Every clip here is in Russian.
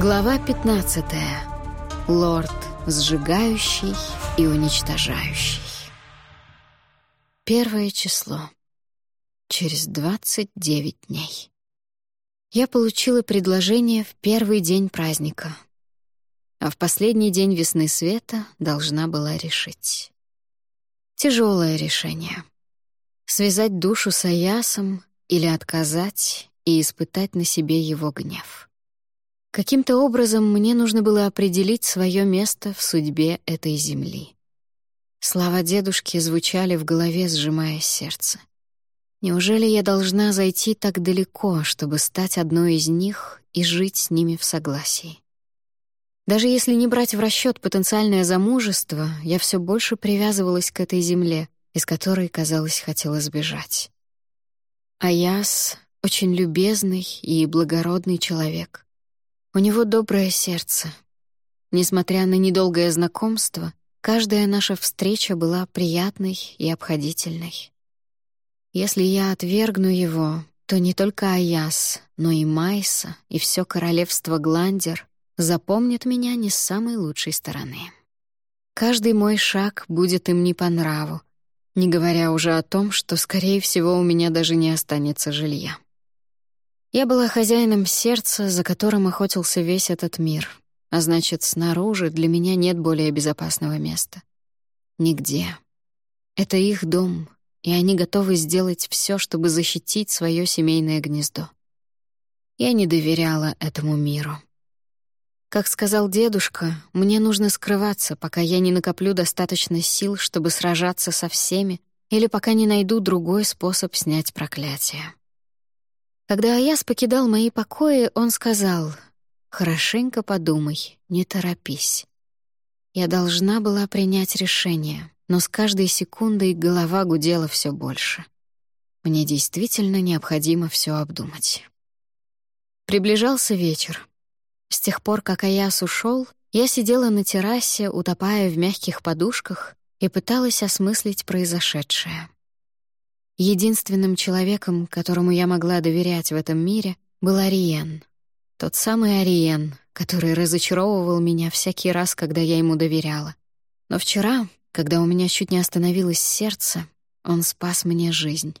Глава 15. Лорд сжигающий и уничтожающий. Первое число. Через 29 дней. Я получила предложение в первый день праздника, а в последний день весны света должна была решить. Тяжелое решение. Связать душу с Аясом или отказать и испытать на себе его гнев. Каким-то образом мне нужно было определить свое место в судьбе этой земли. Слова дедушки звучали в голове, сжимая сердце. Неужели я должна зайти так далеко, чтобы стать одной из них и жить с ними в согласии? Даже если не брать в расчет потенциальное замужество, я все больше привязывалась к этой земле, из которой, казалось, хотела сбежать. Аяс — очень любезный и благородный человек. У него доброе сердце. Несмотря на недолгое знакомство, каждая наша встреча была приятной и обходительной. Если я отвергну его, то не только Аяс, но и Майса, и все королевство Гландер запомнят меня не с самой лучшей стороны. Каждый мой шаг будет им не по нраву, не говоря уже о том, что, скорее всего, у меня даже не останется жилья. Я была хозяином сердца, за которым охотился весь этот мир, а значит, снаружи для меня нет более безопасного места. Нигде. Это их дом, и они готовы сделать все, чтобы защитить свое семейное гнездо. Я не доверяла этому миру. Как сказал дедушка, мне нужно скрываться, пока я не накоплю достаточно сил, чтобы сражаться со всеми, или пока не найду другой способ снять проклятие. Когда Аяс покидал мои покои, он сказал, «Хорошенько подумай, не торопись». Я должна была принять решение, но с каждой секундой голова гудела все больше. Мне действительно необходимо все обдумать. Приближался вечер. С тех пор, как Аяс ушел, я сидела на террасе, утопая в мягких подушках, и пыталась осмыслить произошедшее. Единственным человеком, которому я могла доверять в этом мире, был Ариен. Тот самый Ариен, который разочаровывал меня всякий раз, когда я ему доверяла. Но вчера, когда у меня чуть не остановилось сердце, он спас мне жизнь.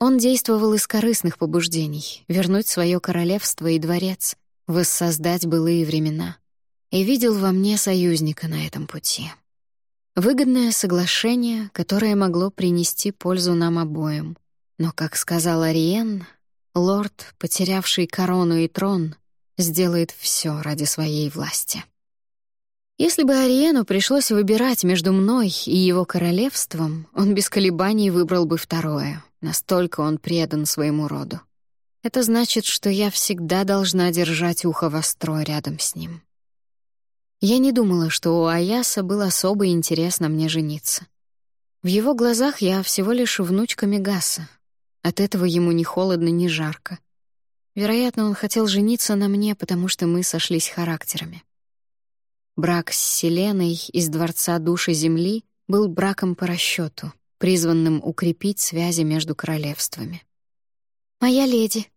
Он действовал из корыстных побуждений — вернуть свое королевство и дворец, воссоздать былые времена. И видел во мне союзника на этом пути. Выгодное соглашение, которое могло принести пользу нам обоим. Но, как сказал Ариен, лорд, потерявший корону и трон, сделает все ради своей власти. Если бы Ариену пришлось выбирать между мной и его королевством, он без колебаний выбрал бы второе. Настолько он предан своему роду. Это значит, что я всегда должна держать ухо востро рядом с ним. Я не думала, что у Аяса был особо интересно мне жениться. В его глазах я всего лишь внучка Мегаса. От этого ему ни холодно, ни жарко. Вероятно, он хотел жениться на мне, потому что мы сошлись характерами. Брак с Селеной из Дворца Души Земли был браком по расчету, призванным укрепить связи между королевствами. «Моя леди».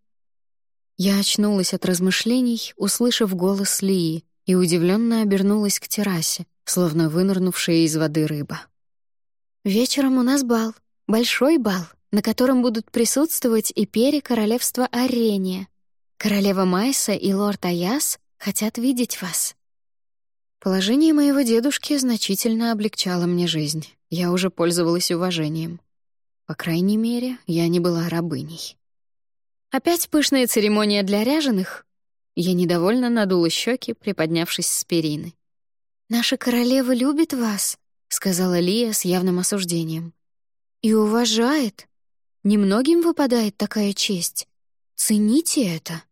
Я очнулась от размышлений, услышав голос Лии, и удивленно обернулась к террасе, словно вынырнувшая из воды рыба. «Вечером у нас бал, большой бал, на котором будут присутствовать и пери королевства Арения. Королева Майса и лорд Аяс хотят видеть вас». Положение моего дедушки значительно облегчало мне жизнь. Я уже пользовалась уважением. По крайней мере, я не была рабыней. Опять пышная церемония для ряженых? Я недовольно надула щеки, приподнявшись с перины. «Наша королева любит вас», — сказала Лия с явным осуждением. «И уважает. Немногим выпадает такая честь. Цените это».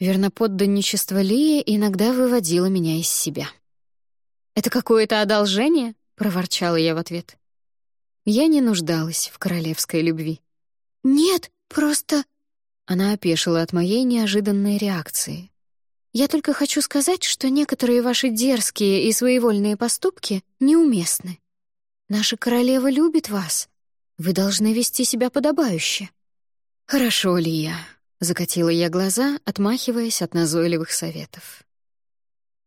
Верноподданничество Лии иногда выводило меня из себя. «Это какое-то одолжение?» — проворчала я в ответ. Я не нуждалась в королевской любви. «Нет, просто...» Она опешила от моей неожиданной реакции. «Я только хочу сказать, что некоторые ваши дерзкие и своевольные поступки неуместны. Наша королева любит вас. Вы должны вести себя подобающе». «Хорошо, Лия», Закатила я глаза, отмахиваясь от назойливых советов.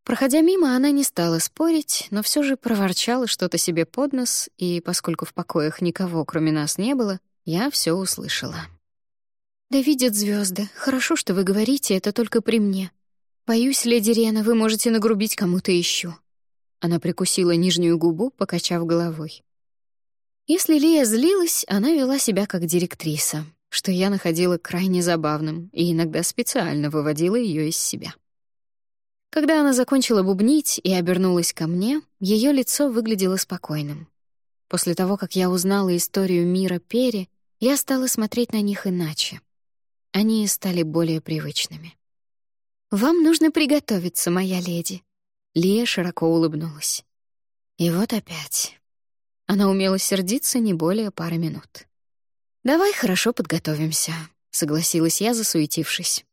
Проходя мимо, она не стала спорить, но все же проворчала что-то себе под нос, и поскольку в покоях никого, кроме нас, не было, я все услышала. «Да видят звезды. Хорошо, что вы говорите это только при мне. Боюсь, леди Рена, вы можете нагрубить кому-то еще. Она прикусила нижнюю губу, покачав головой. Если Лия злилась, она вела себя как директриса, что я находила крайне забавным и иногда специально выводила ее из себя. Когда она закончила бубнить и обернулась ко мне, ее лицо выглядело спокойным. После того, как я узнала историю мира Пери, я стала смотреть на них иначе. Они стали более привычными. «Вам нужно приготовиться, моя леди». Лия широко улыбнулась. И вот опять. Она умела сердиться не более пары минут. «Давай хорошо подготовимся», — согласилась я, засуетившись.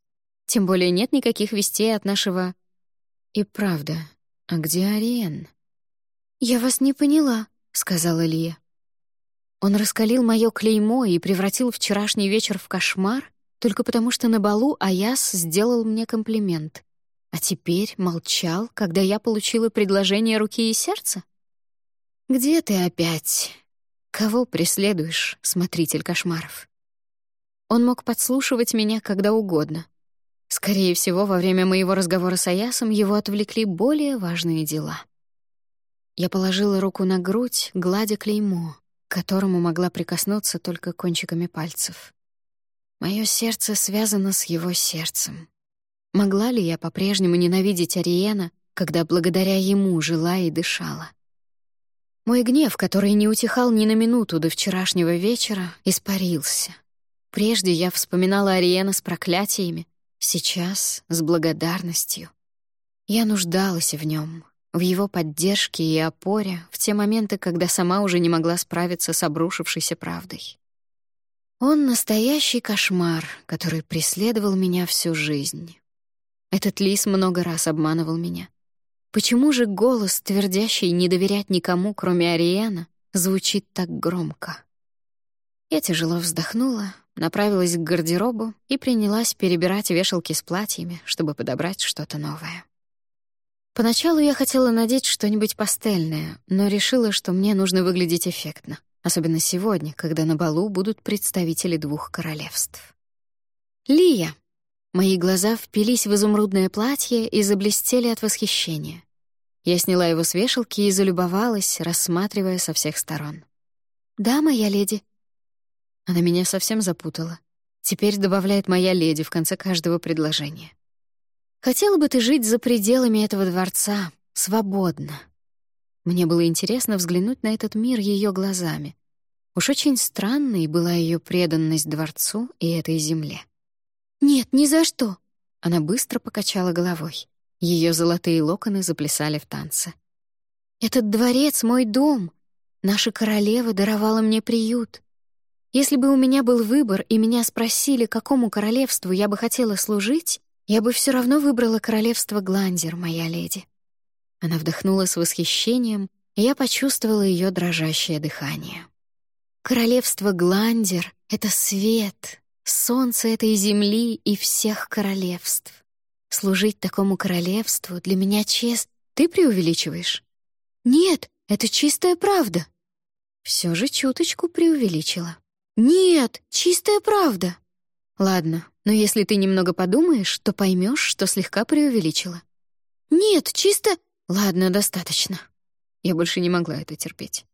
«Тем более нет никаких вестей от нашего...» «И правда, а где Ариен?» «Я вас не поняла», — сказала Лия. Он раскалил моё клеймо и превратил вчерашний вечер в кошмар только потому, что на балу Аяс сделал мне комплимент. А теперь молчал, когда я получила предложение руки и сердца? «Где ты опять?» Кого преследуешь, смотритель кошмаров? Он мог подслушивать меня когда угодно. Скорее всего, во время моего разговора с Аясом его отвлекли более важные дела. Я положила руку на грудь, гладя клеймо, к которому могла прикоснуться только кончиками пальцев. Мое сердце связано с его сердцем. Могла ли я по-прежнему ненавидеть Ариена, когда благодаря ему жила и дышала? Мой гнев, который не утихал ни на минуту до вчерашнего вечера, испарился. Прежде я вспоминала Ариена с проклятиями, сейчас — с благодарностью. Я нуждалась в нем, в его поддержке и опоре в те моменты, когда сама уже не могла справиться с обрушившейся правдой. Он — настоящий кошмар, который преследовал меня всю жизнь. Этот лис много раз обманывал меня. Почему же голос, твердящий не доверять никому, кроме Ариэна, звучит так громко? Я тяжело вздохнула, направилась к гардеробу и принялась перебирать вешалки с платьями, чтобы подобрать что-то новое. Поначалу я хотела надеть что-нибудь пастельное, но решила, что мне нужно выглядеть эффектно, особенно сегодня, когда на балу будут представители двух королевств. «Лия!» Мои глаза впились в изумрудное платье и заблестели от восхищения. Я сняла его с вешалки и залюбовалась, рассматривая со всех сторон. «Да, моя леди». Она меня совсем запутала. Теперь добавляет «моя леди» в конце каждого предложения. «Хотела бы ты жить за пределами этого дворца, свободно». Мне было интересно взглянуть на этот мир ее глазами. Уж очень странной была ее преданность дворцу и этой земле. «Нет, ни за что!» Она быстро покачала головой. Ее золотые локоны заплясали в танце. «Этот дворец — мой дом. Наша королева даровала мне приют. Если бы у меня был выбор и меня спросили, какому королевству я бы хотела служить, я бы все равно выбрала королевство Гландер, моя леди». Она вдохнула с восхищением, и я почувствовала ее дрожащее дыхание. «Королевство Гландер — это свет, солнце этой земли и всех королевств. Служить такому королевству для меня честь. Ты преувеличиваешь? Нет, это чистая правда. Все же чуточку преувеличила. Нет, чистая правда. Ладно, но если ты немного подумаешь, то поймешь, что слегка преувеличила. Нет, чисто... Ладно, достаточно. Я больше не могла это терпеть.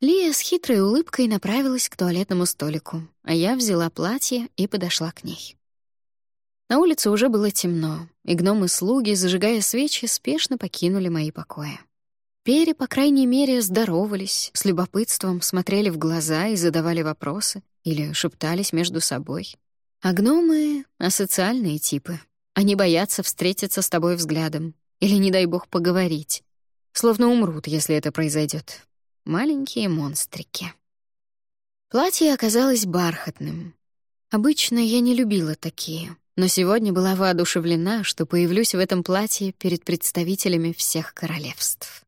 Лия с хитрой улыбкой направилась к туалетному столику, а я взяла платье и подошла к ней. На улице уже было темно, и гномы-слуги, зажигая свечи, спешно покинули мои покои. Пери, по крайней мере, здоровались, с любопытством смотрели в глаза и задавали вопросы или шептались между собой. А гномы — асоциальные типы. Они боятся встретиться с тобой взглядом или, не дай бог, поговорить. Словно умрут, если это произойдет. Маленькие монстрики. Платье оказалось бархатным. Обычно я не любила такие, но сегодня была воодушевлена, что появлюсь в этом платье перед представителями всех королевств.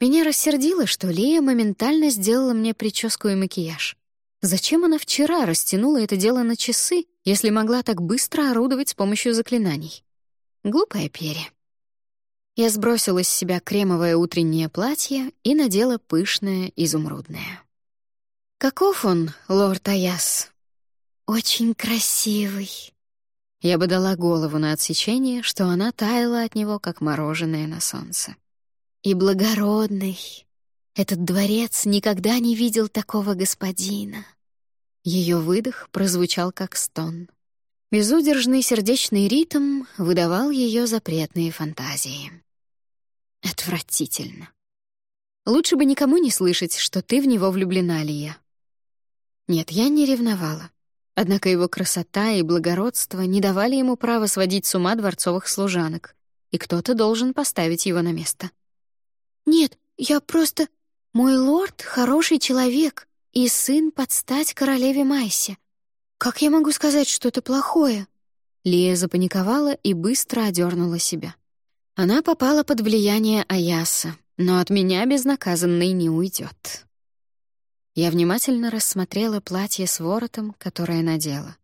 Меня рассердило, что Лия моментально сделала мне прическу и макияж. Зачем она вчера растянула это дело на часы, если могла так быстро орудовать с помощью заклинаний? Глупая перья. Я сбросила с себя кремовое утреннее платье и надела пышное изумрудное. «Каков он, лорд Аяс?» «Очень красивый». Я бы дала голову на отсечение, что она таяла от него, как мороженое на солнце. «И благородный. Этот дворец никогда не видел такого господина». Ее выдох прозвучал как стон. Безудержный сердечный ритм выдавал ее запретные фантазии. Отвратительно. Лучше бы никому не слышать, что ты в него влюблена, Лия. Нет, я не ревновала. Однако его красота и благородство не давали ему права сводить с ума дворцовых служанок, и кто-то должен поставить его на место. «Нет, я просто... Мой лорд — хороший человек и сын под стать королеве Майсе. Как я могу сказать что-то плохое?» Лия запаниковала и быстро одернула себя. Она попала под влияние Аяса, но от меня безнаказанной не уйдет. Я внимательно рассмотрела платье с воротом, которое надела.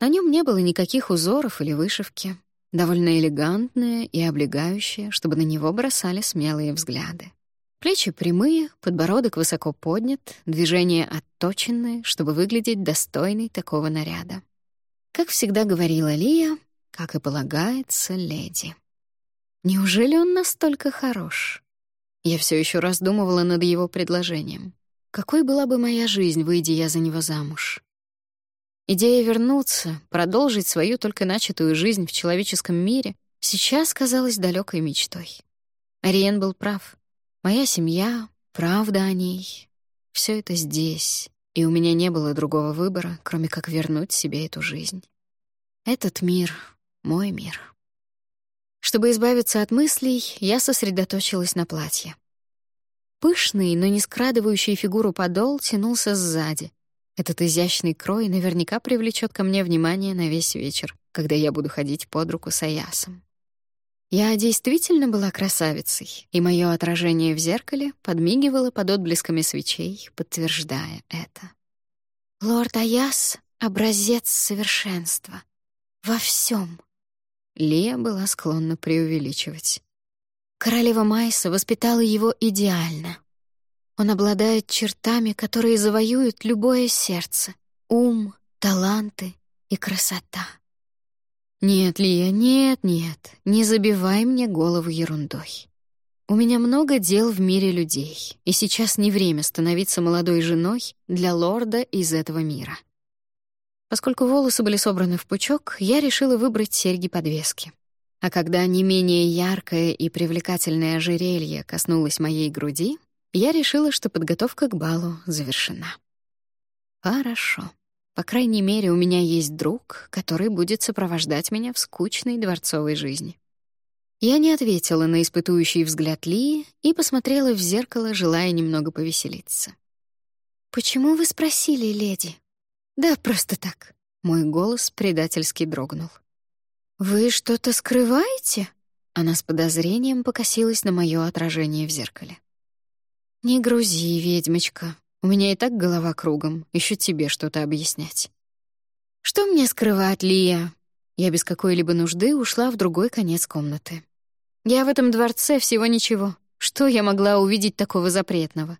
На нем не было никаких узоров или вышивки, довольно элегантное и облегающее, чтобы на него бросали смелые взгляды. Плечи прямые, подбородок высоко поднят, движения отточенные, чтобы выглядеть достойной такого наряда. Как всегда говорила Лия, как и полагается леди. Неужели он настолько хорош? Я все еще раздумывала над его предложением. Какой была бы моя жизнь, выйдя я за него замуж? Идея вернуться, продолжить свою только начатую жизнь в человеческом мире сейчас казалась далекой мечтой. Ариен был прав. Моя семья, правда о ней — все это здесь, и у меня не было другого выбора, кроме как вернуть себе эту жизнь. Этот мир — мой мир. Чтобы избавиться от мыслей, я сосредоточилась на платье. Пышный, но не скрадывающий фигуру подол тянулся сзади. Этот изящный крой наверняка привлечет ко мне внимание на весь вечер, когда я буду ходить под руку с Аясом. Я действительно была красавицей, и мое отражение в зеркале подмигивало под отблесками свечей, подтверждая это. «Лорд Аяс — образец совершенства. Во всем. Лия была склонна преувеличивать. Королева Майса воспитала его идеально. Он обладает чертами, которые завоюют любое сердце — ум, таланты и красота. Нет, Лия, нет, нет, не забивай мне голову ерундой. У меня много дел в мире людей, и сейчас не время становиться молодой женой для лорда из этого мира. Поскольку волосы были собраны в пучок, я решила выбрать серьги-подвески. А когда не менее яркое и привлекательное ожерелье коснулось моей груди, я решила, что подготовка к балу завершена. Хорошо. По крайней мере, у меня есть друг, который будет сопровождать меня в скучной дворцовой жизни. Я не ответила на испытующий взгляд Ли и посмотрела в зеркало, желая немного повеселиться. «Почему вы спросили, леди?» «Да, просто так». Мой голос предательски дрогнул. «Вы что-то скрываете?» Она с подозрением покосилась на моё отражение в зеркале. «Не грузи, ведьмочка. У меня и так голова кругом. Ещё тебе что-то объяснять». «Что мне скрывать, Лия?» Я без какой-либо нужды ушла в другой конец комнаты. «Я в этом дворце всего ничего. Что я могла увидеть такого запретного?»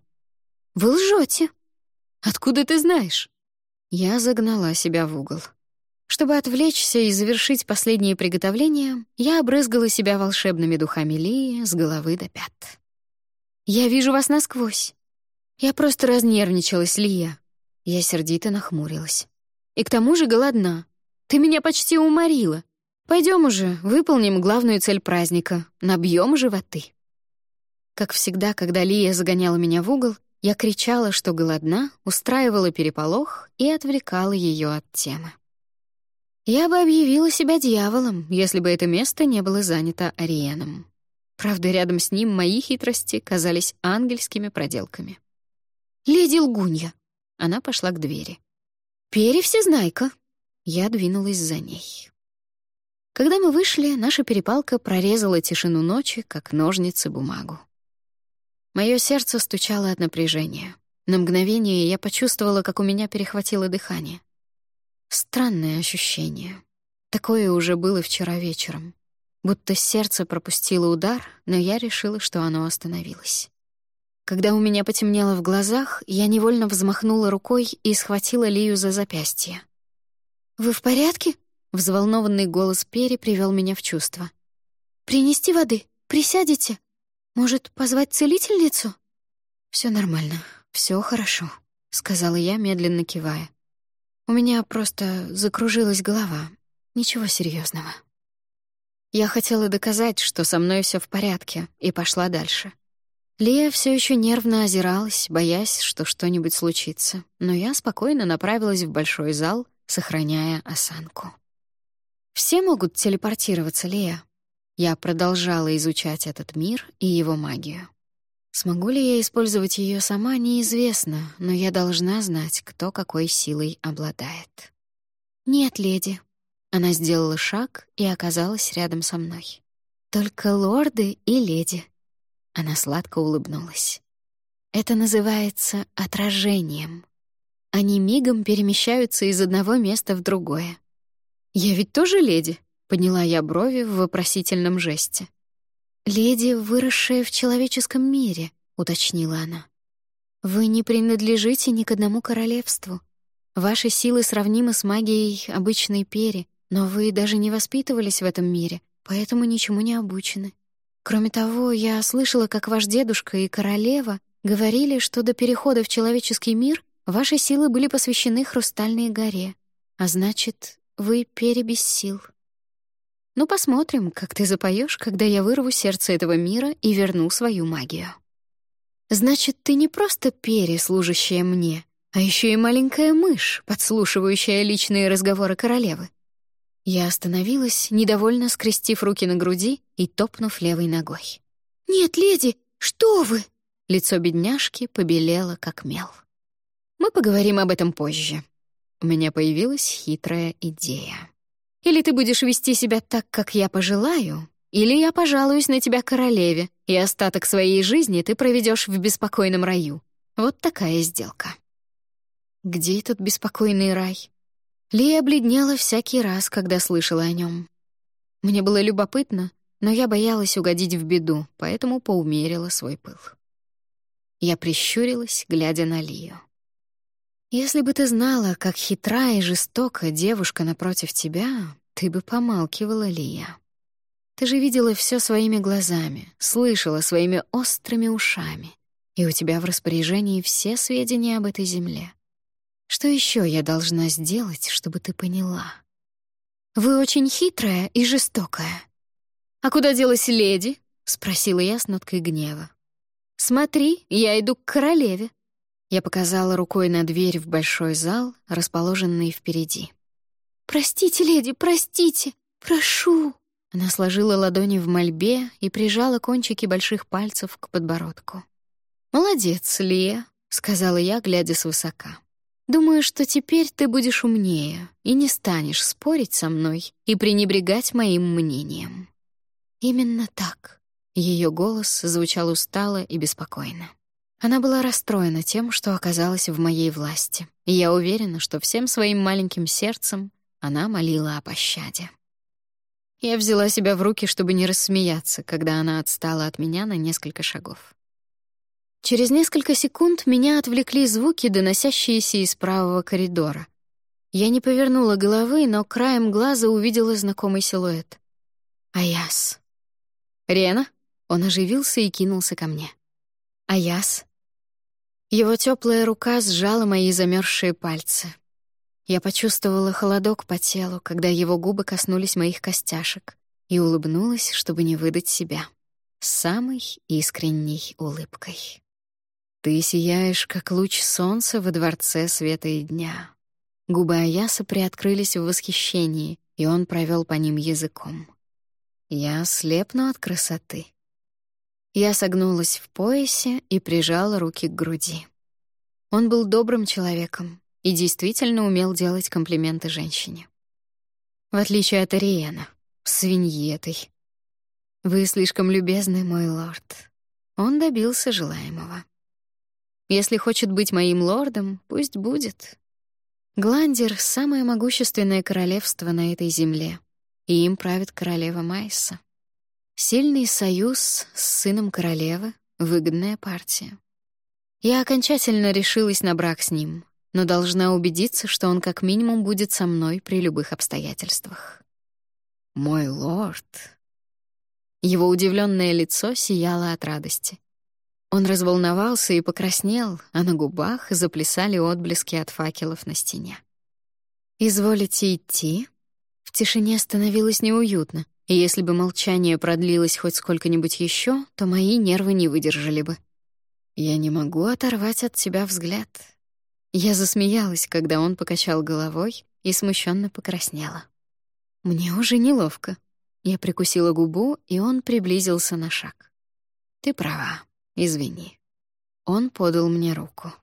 «Вы лжёте!» «Откуда ты знаешь?» Я загнала себя в угол. Чтобы отвлечься и завершить последние приготовления, я обрызгала себя волшебными духами Лии с головы до пят. «Я вижу вас насквозь. Я просто разнервничалась, Лия». Я сердито нахмурилась. «И к тому же голодна. Ты меня почти уморила. Пойдем уже, выполним главную цель праздника — набьем животы». Как всегда, когда Лия загоняла меня в угол, я кричала, что голодна, устраивала переполох и отвлекала ее от темы. Я бы объявила себя дьяволом, если бы это место не было занято Ариеном. Правда, рядом с ним мои хитрости казались ангельскими проделками. «Леди Лгунья!» Она пошла к двери. «Пери всезнайка!» Я двинулась за ней. Когда мы вышли, наша перепалка прорезала тишину ночи, как ножницы бумагу. Мое сердце стучало от напряжения. На мгновение я почувствовала, как у меня перехватило дыхание. Странное ощущение. Такое уже было вчера вечером. Будто сердце пропустило удар, но я решила, что оно остановилось. Когда у меня потемнело в глазах, я невольно взмахнула рукой и схватила Лию за запястье. «Вы в порядке?» — взволнованный голос Пери привел меня в чувство. «Принести воды? Присядете? Может, позвать целительницу?» Все нормально, все хорошо», — сказала я, медленно кивая. «У меня просто закружилась голова, Ничего серьезного. Я хотела доказать, что со мной все в порядке, и пошла дальше. Лия все еще нервно озиралась, боясь, что что-нибудь случится, но я спокойно направилась в большой зал, сохраняя осанку. Все могут телепортироваться, Лия. Я продолжала изучать этот мир и его магию. Смогу ли я использовать ее сама, неизвестно, но я должна знать, кто какой силой обладает. «Нет, леди», она сделала шаг и оказалась рядом со мной. «Только лорды и леди». Она сладко улыбнулась. «Это называется отражением. Они мигом перемещаются из одного места в другое. «Я ведь тоже леди», — подняла я брови в вопросительном жесте. «Леди, выросшая в человеческом мире», — уточнила она. «Вы не принадлежите ни к одному королевству. Ваши силы сравнимы с магией обычной пери, но вы даже не воспитывались в этом мире, поэтому ничему не обучены. Кроме того, я слышала, как ваш дедушка и королева говорили, что до перехода в человеческий мир ваши силы были посвящены Хрустальной горе, а значит, вы перебес сил. Ну, посмотрим, как ты запоешь, когда я вырву сердце этого мира и верну свою магию. Значит, ты не просто пере, служащая мне, а еще и маленькая мышь, подслушивающая личные разговоры королевы. Я остановилась, недовольно скрестив руки на груди и топнув левой ногой. «Нет, леди, что вы?» Лицо бедняжки побелело, как мел. «Мы поговорим об этом позже». У меня появилась хитрая идея. «Или ты будешь вести себя так, как я пожелаю, или я пожалуюсь на тебя королеве, и остаток своей жизни ты проведешь в беспокойном раю. Вот такая сделка». Где этот беспокойный рай? Лия бледнела всякий раз, когда слышала о нем. Мне было любопытно, но я боялась угодить в беду, поэтому поумерила свой пыл. Я прищурилась, глядя на Лию. «Если бы ты знала, как хитра и жестока девушка напротив тебя, ты бы помалкивала, Лия. Ты же видела все своими глазами, слышала своими острыми ушами, и у тебя в распоряжении все сведения об этой земле. Что еще я должна сделать, чтобы ты поняла? Вы очень хитрая и жестокая. А куда делась леди? спросила я с ноткой гнева. Смотри, я иду к королеве. Я показала рукой на дверь в большой зал, расположенный впереди. «Простите, леди, простите! Прошу!» Она сложила ладони в мольбе и прижала кончики больших пальцев к подбородку. «Молодец, Лия», — сказала я, глядя свысока. Думаю, что теперь ты будешь умнее и не станешь спорить со мной и пренебрегать моим мнением. Именно так. Ее голос звучал устало и беспокойно. Она была расстроена тем, что оказалась в моей власти, и я уверена, что всем своим маленьким сердцем она молила о пощаде. Я взяла себя в руки, чтобы не рассмеяться, когда она отстала от меня на несколько шагов. Через несколько секунд меня отвлекли звуки, доносящиеся из правого коридора. Я не повернула головы, но краем глаза увидела знакомый силуэт. «Аяс». «Рена?» Он оживился и кинулся ко мне. «Аяс». Его теплая рука сжала мои замерзшие пальцы. Я почувствовала холодок по телу, когда его губы коснулись моих костяшек, и улыбнулась, чтобы не выдать себя. Самой искренней улыбкой. Ты сияешь, как луч солнца во дворце света и дня. Губы Аяса приоткрылись в восхищении, и он провел по ним языком. Я слепну от красоты. Я согнулась в поясе и прижала руки к груди. Он был добрым человеком и действительно умел делать комплименты женщине. В отличие от Ариена, свиньи этой. Вы слишком любезны, мой лорд. Он добился желаемого. Если хочет быть моим лордом, пусть будет. Гландер — самое могущественное королевство на этой земле, и им правит королева Майса. Сильный союз с сыном королевы — выгодная партия. Я окончательно решилась на брак с ним, но должна убедиться, что он как минимум будет со мной при любых обстоятельствах. «Мой лорд...» Его удивленное лицо сияло от радости. Он разволновался и покраснел, а на губах заплясали отблески от факелов на стене. «Изволите идти?» В тишине становилось неуютно, и если бы молчание продлилось хоть сколько-нибудь еще, то мои нервы не выдержали бы. «Я не могу оторвать от тебя взгляд». Я засмеялась, когда он покачал головой и смущенно покраснела. Мне уже неловко. Я прикусила губу, и он приблизился на шаг. «Ты права. Извини». Он подал мне руку.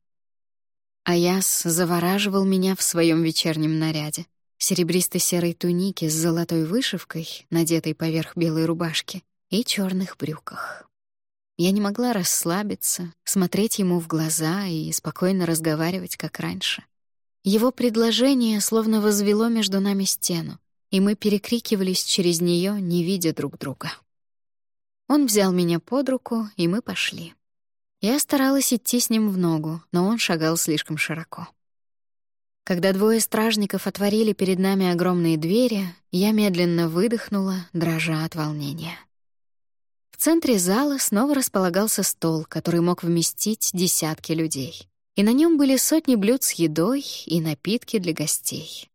Аяс завораживал меня в своем вечернем наряде. Серебристо-серой тунике с золотой вышивкой, надетой поверх белой рубашки, и черных брюках. Я не могла расслабиться, смотреть ему в глаза и спокойно разговаривать, как раньше. Его предложение словно возвело между нами стену, и мы перекрикивались через нее, не видя друг друга. Он взял меня под руку, и мы пошли. Я старалась идти с ним в ногу, но он шагал слишком широко. Когда двое стражников отворили перед нами огромные двери, я медленно выдохнула, дрожа от волнения. В центре зала снова располагался стол, который мог вместить десятки людей. И на нем были сотни блюд с едой и напитки для гостей.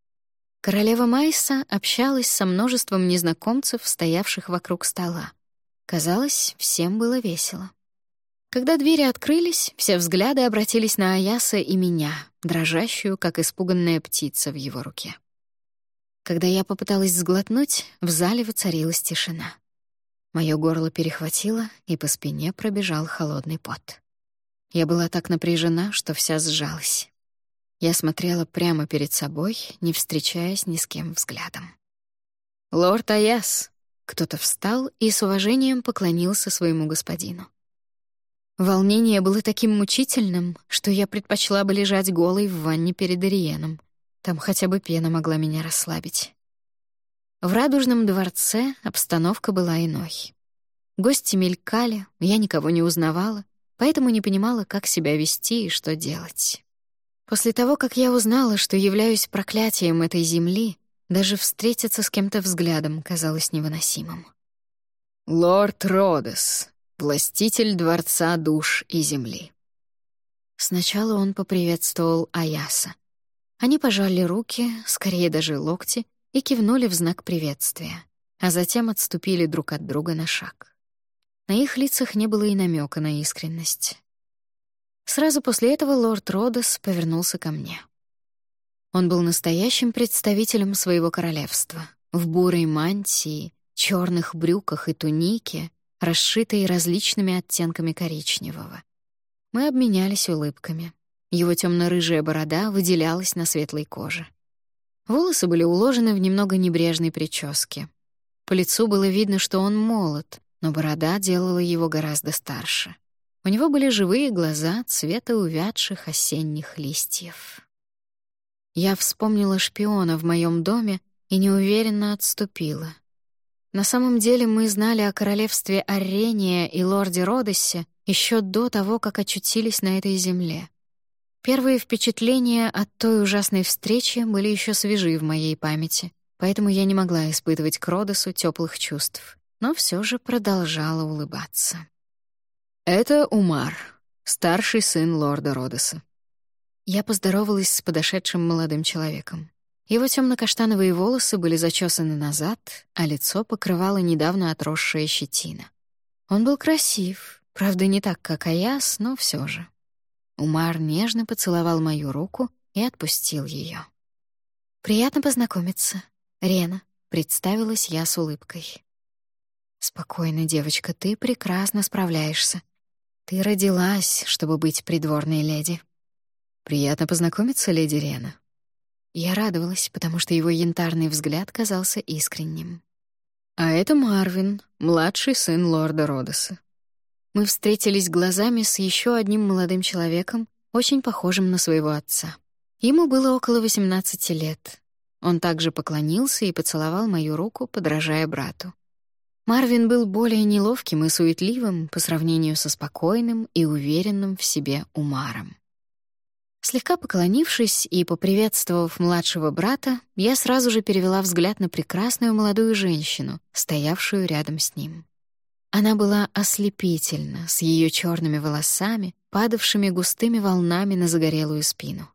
Королева Майса общалась со множеством незнакомцев, стоявших вокруг стола. Казалось, всем было весело. Когда двери открылись, все взгляды обратились на Аяса и меня, дрожащую, как испуганная птица в его руке. Когда я попыталась сглотнуть, в зале воцарилась тишина. Моё горло перехватило, и по спине пробежал холодный пот. Я была так напряжена, что вся сжалась. Я смотрела прямо перед собой, не встречаясь ни с кем взглядом. «Лорд Аяс!» Кто-то встал и с уважением поклонился своему господину. Волнение было таким мучительным, что я предпочла бы лежать голой в ванне перед Ириеном. Там хотя бы пена могла меня расслабить. В радужном дворце обстановка была иной. Гости мелькали, я никого не узнавала, поэтому не понимала, как себя вести и что делать. После того, как я узнала, что являюсь проклятием этой земли, даже встретиться с кем-то взглядом казалось невыносимым. «Лорд Родес, властитель Дворца Душ и Земли». Сначала он поприветствовал Аяса. Они пожали руки, скорее даже локти, и кивнули в знак приветствия, а затем отступили друг от друга на шаг. На их лицах не было и намека на искренность. Сразу после этого лорд Родос повернулся ко мне. Он был настоящим представителем своего королевства. В бурой мантии, черных брюках и тунике, расшитой различными оттенками коричневого. Мы обменялись улыбками. Его темно-рыжая борода выделялась на светлой коже. Волосы были уложены в немного небрежной прическе. По лицу было видно, что он молод, но борода делала его гораздо старше. У него были живые глаза цвета увядших осенних листьев. Я вспомнила шпиона в моем доме и неуверенно отступила. На самом деле мы знали о королевстве Аррения и лорде Родосе еще до того, как очутились на этой земле. Первые впечатления от той ужасной встречи были еще свежи в моей памяти, поэтому я не могла испытывать к Родосу теплых чувств, но все же продолжала улыбаться. «Это Умар, старший сын лорда Родоса. Я поздоровалась с подошедшим молодым человеком. Его темно-каштановые волосы были зачесаны назад, а лицо покрывало недавно отросшая щетина. Он был красив, правда, не так, как Аяс, но все же. Умар нежно поцеловал мою руку и отпустил ее. «Приятно познакомиться. Рена», — представилась я с улыбкой. «Спокойно, девочка, ты прекрасно справляешься. Ты родилась, чтобы быть придворной леди». «Приятно познакомиться, леди Рена». Я радовалась, потому что его янтарный взгляд казался искренним. «А это Марвин, младший сын лорда Родоса». Мы встретились глазами с еще одним молодым человеком, очень похожим на своего отца. Ему было около 18 лет. Он также поклонился и поцеловал мою руку, подражая брату. Марвин был более неловким и суетливым по сравнению со спокойным и уверенным в себе Умаром. Слегка поклонившись и поприветствовав младшего брата, я сразу же перевела взгляд на прекрасную молодую женщину, стоявшую рядом с ним. Она была ослепительна, с ее черными волосами, падавшими густыми волнами на загорелую спину.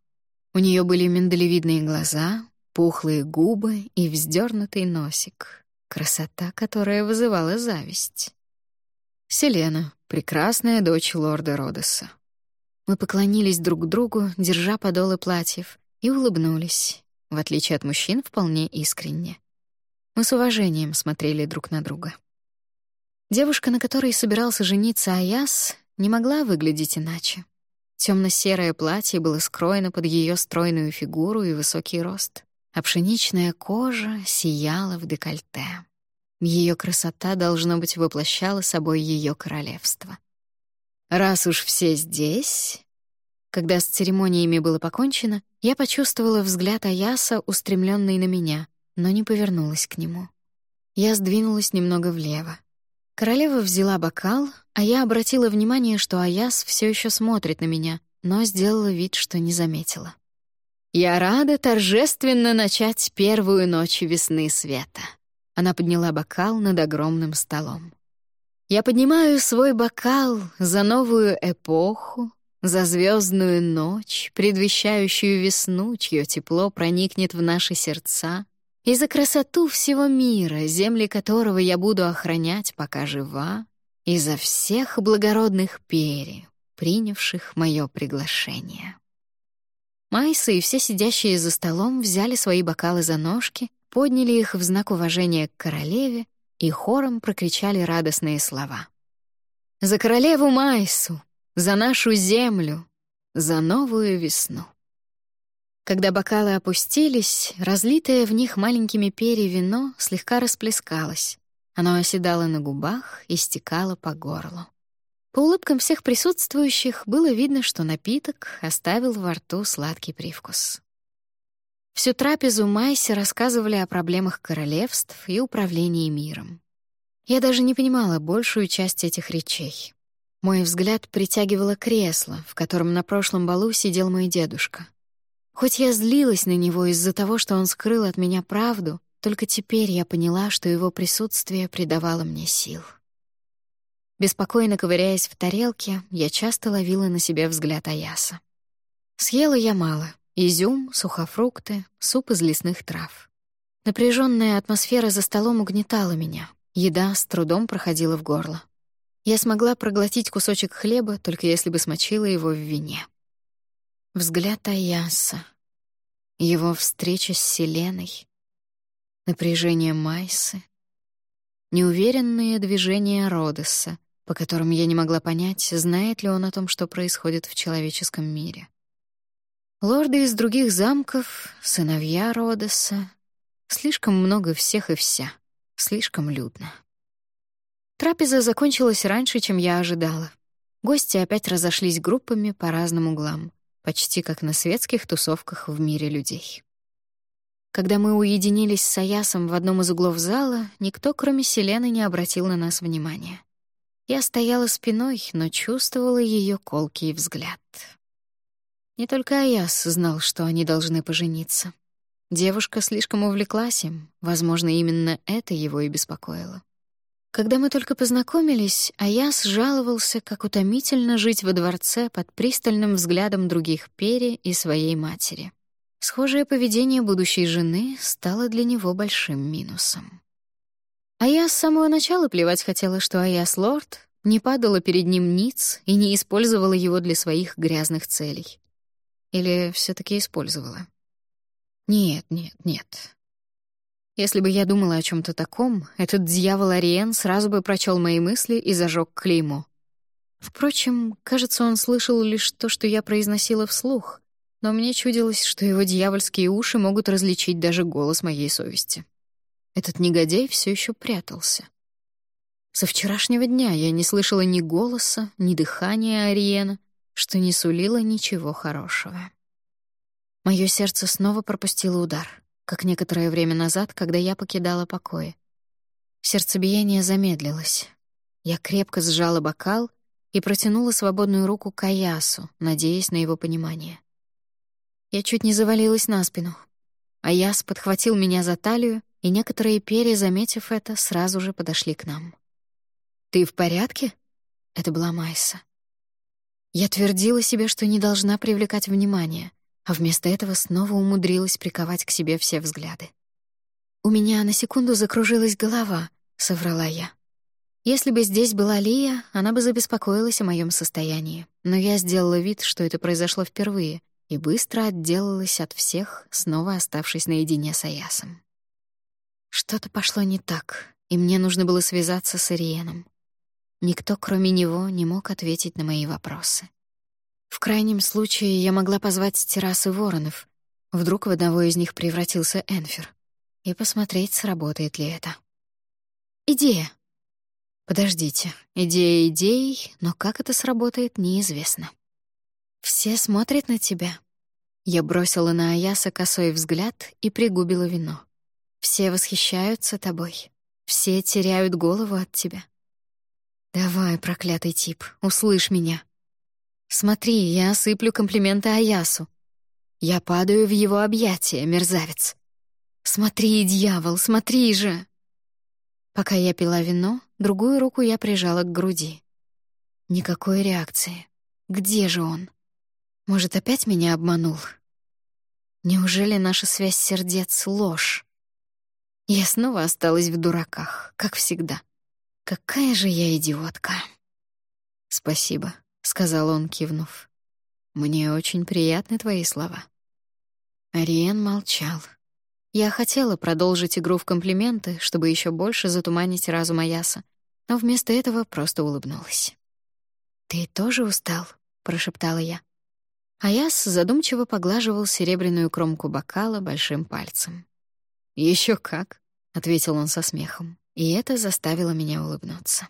У нее были миндалевидные глаза, пухлые губы и вздернутый носик. Красота, которая вызывала зависть. Селена, прекрасная дочь лорда Родоса. Мы поклонились друг другу, держа подолы платьев, и улыбнулись, в отличие от мужчин, вполне искренне. Мы с уважением смотрели друг на друга. Девушка, на которой собирался жениться Аяс, не могла выглядеть иначе. Темно-серое платье было скроено под ее стройную фигуру и высокий рост, а пшеничная кожа сияла в декольте. Ее красота, должно быть, воплощала собой ее королевство. Раз уж все здесь... Когда с церемониями было покончено, я почувствовала взгляд Аяса, устремленный на меня, но не повернулась к нему. Я сдвинулась немного влево. Королева взяла бокал, а я обратила внимание, что Аяс все еще смотрит на меня, но сделала вид, что не заметила. «Я рада торжественно начать первую ночь весны света». Она подняла бокал над огромным столом. Я поднимаю свой бокал за новую эпоху, за звездную ночь, предвещающую весну, чье тепло проникнет в наши сердца, и за красоту всего мира, земли которого я буду охранять, пока жива, и за всех благородных перьев, принявших мое приглашение. Майса и все сидящие за столом взяли свои бокалы за ножки, подняли их в знак уважения к королеве и хором прокричали радостные слова. «За королеву Майсу! За нашу землю! За новую весну!» Когда бокалы опустились, разлитое в них маленькими перья вино слегка расплескалось. Оно оседало на губах и стекало по горлу. По улыбкам всех присутствующих было видно, что напиток оставил во рту сладкий привкус. Всю трапезу Майсе рассказывали о проблемах королевств и управлении миром. Я даже не понимала большую часть этих речей. Мой взгляд притягивало кресло, в котором на прошлом балу сидел мой дедушка. Хоть я злилась на него из-за того, что он скрыл от меня правду, только теперь я поняла, что его присутствие придавало мне сил. Беспокойно ковыряясь в тарелке, я часто ловила на себе взгляд Аяса. Съела я мало, Изюм, сухофрукты, суп из лесных трав. Напряженная атмосфера за столом угнетала меня. Еда с трудом проходила в горло. Я смогла проглотить кусочек хлеба, только если бы смочила его в вине. Взгляд Аяса. Его встреча с Селеной. Напряжение Майсы. Неуверенные движения Родоса, по которым я не могла понять, знает ли он о том, что происходит в человеческом мире. Лорды из других замков, сыновья Родоса. Слишком много всех и вся. Слишком людно. Трапеза закончилась раньше, чем я ожидала. Гости опять разошлись группами по разным углам, почти как на светских тусовках в мире людей. Когда мы уединились с Аясом в одном из углов зала, никто, кроме Селены, не обратил на нас внимания. Я стояла спиной, но чувствовала ее колкий взгляд. Не только Аяс знал, что они должны пожениться. Девушка слишком увлеклась им, возможно, именно это его и беспокоило. Когда мы только познакомились, Аяс жаловался, как утомительно жить во дворце под пристальным взглядом других пери и своей матери. Схожее поведение будущей жены стало для него большим минусом. А я с самого начала плевать хотела, что Аяс лорд, не падала перед ним ниц и не использовала его для своих грязных целей. Или все таки использовала? Нет, нет, нет. Если бы я думала о чем то таком, этот дьявол Ариен сразу бы прочел мои мысли и зажег клеймо. Впрочем, кажется, он слышал лишь то, что я произносила вслух, но мне чудилось, что его дьявольские уши могут различить даже голос моей совести. Этот негодяй все еще прятался. Со вчерашнего дня я не слышала ни голоса, ни дыхания Ариена, что не сулило ничего хорошего. Моё сердце снова пропустило удар, как некоторое время назад, когда я покидала покои. Сердцебиение замедлилось. Я крепко сжала бокал и протянула свободную руку к Аясу, надеясь на его понимание. Я чуть не завалилась на спину. Аяс подхватил меня за талию, и некоторые перья, заметив это, сразу же подошли к нам. «Ты в порядке?» — это была Майса. Я твердила себе, что не должна привлекать внимание, а вместо этого снова умудрилась приковать к себе все взгляды. «У меня на секунду закружилась голова», — соврала я. Если бы здесь была Лия, она бы забеспокоилась о моем состоянии, но я сделала вид, что это произошло впервые, и быстро отделалась от всех, снова оставшись наедине с Аясом. Что-то пошло не так, и мне нужно было связаться с Ириеном. Никто, кроме него, не мог ответить на мои вопросы. В крайнем случае я могла позвать с террасы воронов, вдруг в одного из них превратился Энфер и посмотреть, сработает ли это. Идея. Подождите, идея идеей, но как это сработает, неизвестно. Все смотрят на тебя. Я бросила на Аяса косой взгляд и пригубила вино. Все восхищаются тобой. Все теряют голову от тебя. Давай, проклятый тип, услышь меня. Смотри, я осыплю комплименты Аясу. Я падаю в его объятия, мерзавец. Смотри, дьявол, смотри же!» Пока я пила вино, другую руку я прижала к груди. Никакой реакции. Где же он? Может, опять меня обманул? Неужели наша связь сердец — ложь? Я снова осталась в дураках, как всегда. Какая же я идиотка. «Спасибо», — сказал он, кивнув. «Мне очень приятны твои слова». Ариен молчал. Я хотела продолжить игру в комплименты, чтобы еще больше затуманить разум Аяса, но вместо этого просто улыбнулась. «Ты тоже устал?» — прошептала я. Аяс задумчиво поглаживал серебряную кромку бокала большим пальцем. Еще как», — ответил он со смехом, и это заставило меня улыбнуться.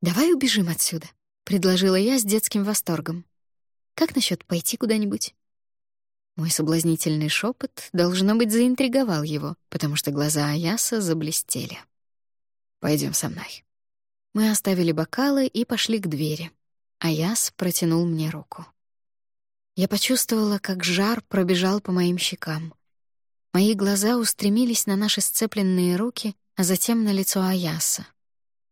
«Давай убежим отсюда», — предложила я с детским восторгом. «Как насчет пойти куда-нибудь?» Мой соблазнительный шепот, должно быть, заинтриговал его, потому что глаза Аяса заблестели. Пойдем со мной». Мы оставили бокалы и пошли к двери. Аяс протянул мне руку. Я почувствовала, как жар пробежал по моим щекам. Мои глаза устремились на наши сцепленные руки, а затем на лицо Аяса.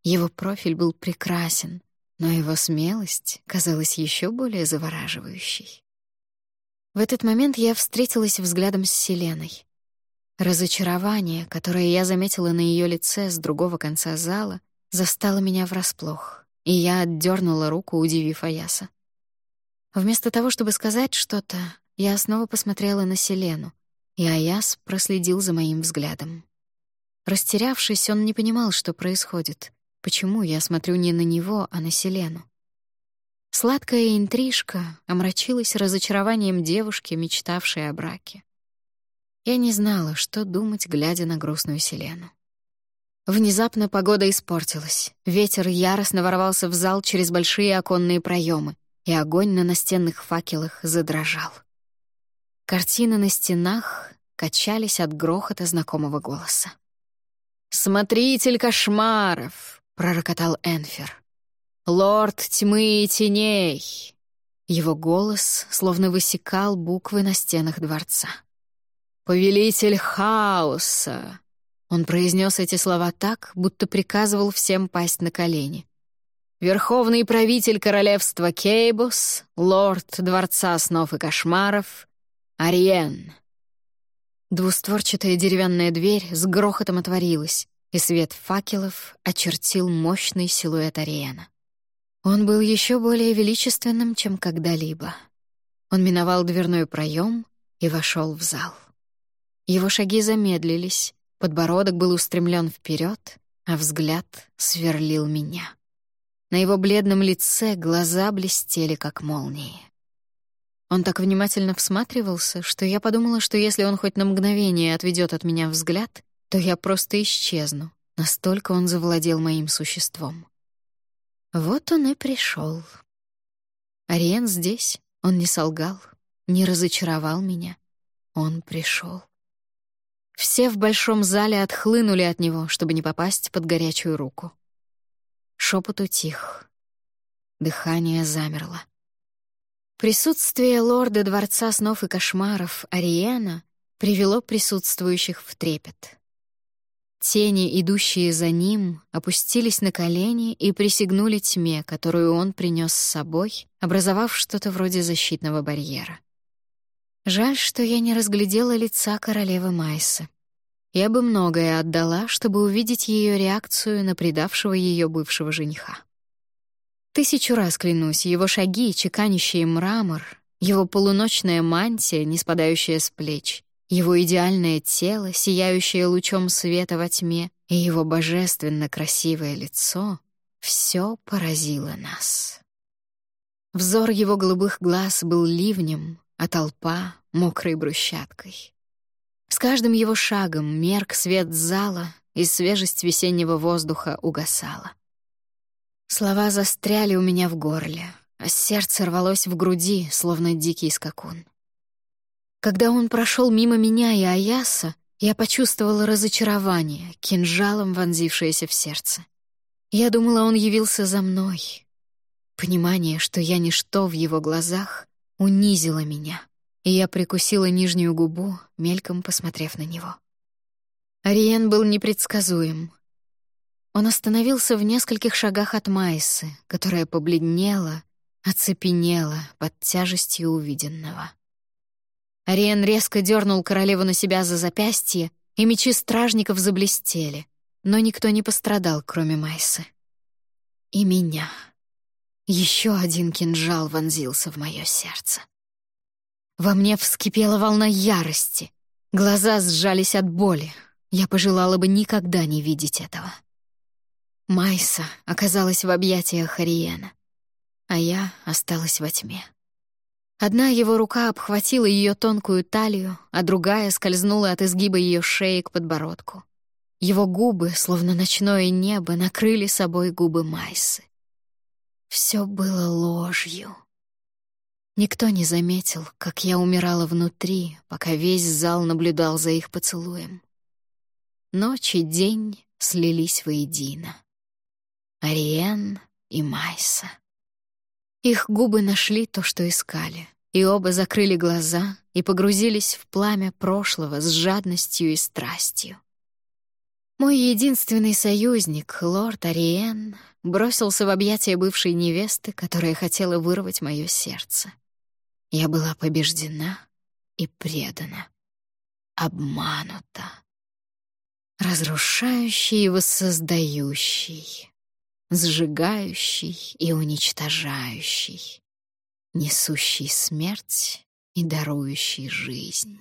Его профиль был прекрасен, но его смелость казалась еще более завораживающей. В этот момент я встретилась взглядом с Селеной. Разочарование, которое я заметила на ее лице с другого конца зала, застало меня врасплох, и я отдернула руку, удивив Аяса. Вместо того, чтобы сказать что-то, я снова посмотрела на Селену, и Аяс проследил за моим взглядом. Растерявшись, он не понимал, что происходит, почему я смотрю не на него, а на Селену. Сладкая интрижка омрачилась разочарованием девушки, мечтавшей о браке. Я не знала, что думать, глядя на грустную Селену. Внезапно погода испортилась. Ветер яростно ворвался в зал через большие оконные проемы, и огонь на настенных факелах задрожал. Картины на стенах качались от грохота знакомого голоса. «Смотритель кошмаров!» — пророкотал Энфер. «Лорд тьмы и теней!» Его голос словно высекал буквы на стенах дворца. «Повелитель хаоса!» Он произнес эти слова так, будто приказывал всем пасть на колени. «Верховный правитель королевства Кейбус, лорд дворца снов и кошмаров, Ариен». Двустворчатая деревянная дверь с грохотом отворилась, и свет факелов очертил мощный силуэт Ариена. Он был еще более величественным, чем когда-либо. Он миновал дверной проем и вошел в зал. Его шаги замедлились, подбородок был устремлен вперед, а взгляд сверлил меня. На его бледном лице глаза блестели, как молнии. Он так внимательно всматривался, что я подумала, что если он хоть на мгновение отведет от меня взгляд, то я просто исчезну. Настолько он завладел моим существом. Вот он и пришел. Ариен здесь, он не солгал, не разочаровал меня, он пришел. Все в большом зале отхлынули от него, чтобы не попасть под горячую руку. Шепот утих. Дыхание замерло. Присутствие лорда Дворца снов и кошмаров Ариена привело присутствующих в трепет. Тени, идущие за ним, опустились на колени и присягнули тьме, которую он принес с собой, образовав что-то вроде защитного барьера. Жаль, что я не разглядела лица королевы Майсы. Я бы многое отдала, чтобы увидеть ее реакцию на предавшего ее бывшего жениха. Тысячу раз клянусь, его шаги, чеканящие мрамор, его полуночная мантия, не спадающая с плеч, его идеальное тело, сияющее лучом света во тьме, и его божественно красивое лицо — все поразило нас. Взор его голубых глаз был ливнем, а толпа — мокрой брусчаткой. С каждым его шагом мерк свет зала, и свежесть весеннего воздуха угасала. Слова застряли у меня в горле, а сердце рвалось в груди, словно дикий скакун. Когда он прошел мимо меня и Аяса, я почувствовала разочарование, кинжалом вонзившееся в сердце. Я думала, он явился за мной. Понимание, что я ничто в его глазах, унизило меня, и я прикусила нижнюю губу, мельком посмотрев на него. Ариен был непредсказуем. Он остановился в нескольких шагах от Майсы, которая побледнела, оцепенела под тяжестью увиденного. Ариен резко дернул королеву на себя за запястье, и мечи стражников заблестели, но никто не пострадал, кроме Майсы. И меня. Еще один кинжал вонзился в мое сердце. Во мне вскипела волна ярости. Глаза сжались от боли. Я пожелала бы никогда не видеть этого. Майса оказалась в объятиях Ариена, а я осталась во тьме. Одна его рука обхватила ее тонкую талию, а другая скользнула от изгиба ее шеи к подбородку. Его губы, словно ночное небо, накрыли собой губы Майсы. Все было ложью. Никто не заметил, как я умирала внутри, пока весь зал наблюдал за их поцелуем. Ночь и день слились воедино. Ариен и Майса. Их губы нашли то, что искали, и оба закрыли глаза и погрузились в пламя прошлого с жадностью и страстью. Мой единственный союзник, лорд Ариен, бросился в объятия бывшей невесты, которая хотела вырвать мое сердце. Я была побеждена и предана, обманута. Разрушающий и воссоздающий, сжигающий и уничтожающий, несущий смерть и дарующий жизнь.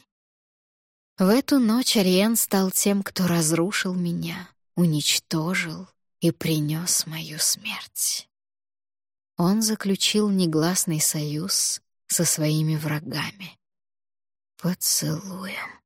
В эту ночь Ариен стал тем, кто разрушил меня, уничтожил и принес мою смерть. Он заключил негласный союз со своими врагами. Поцелуем.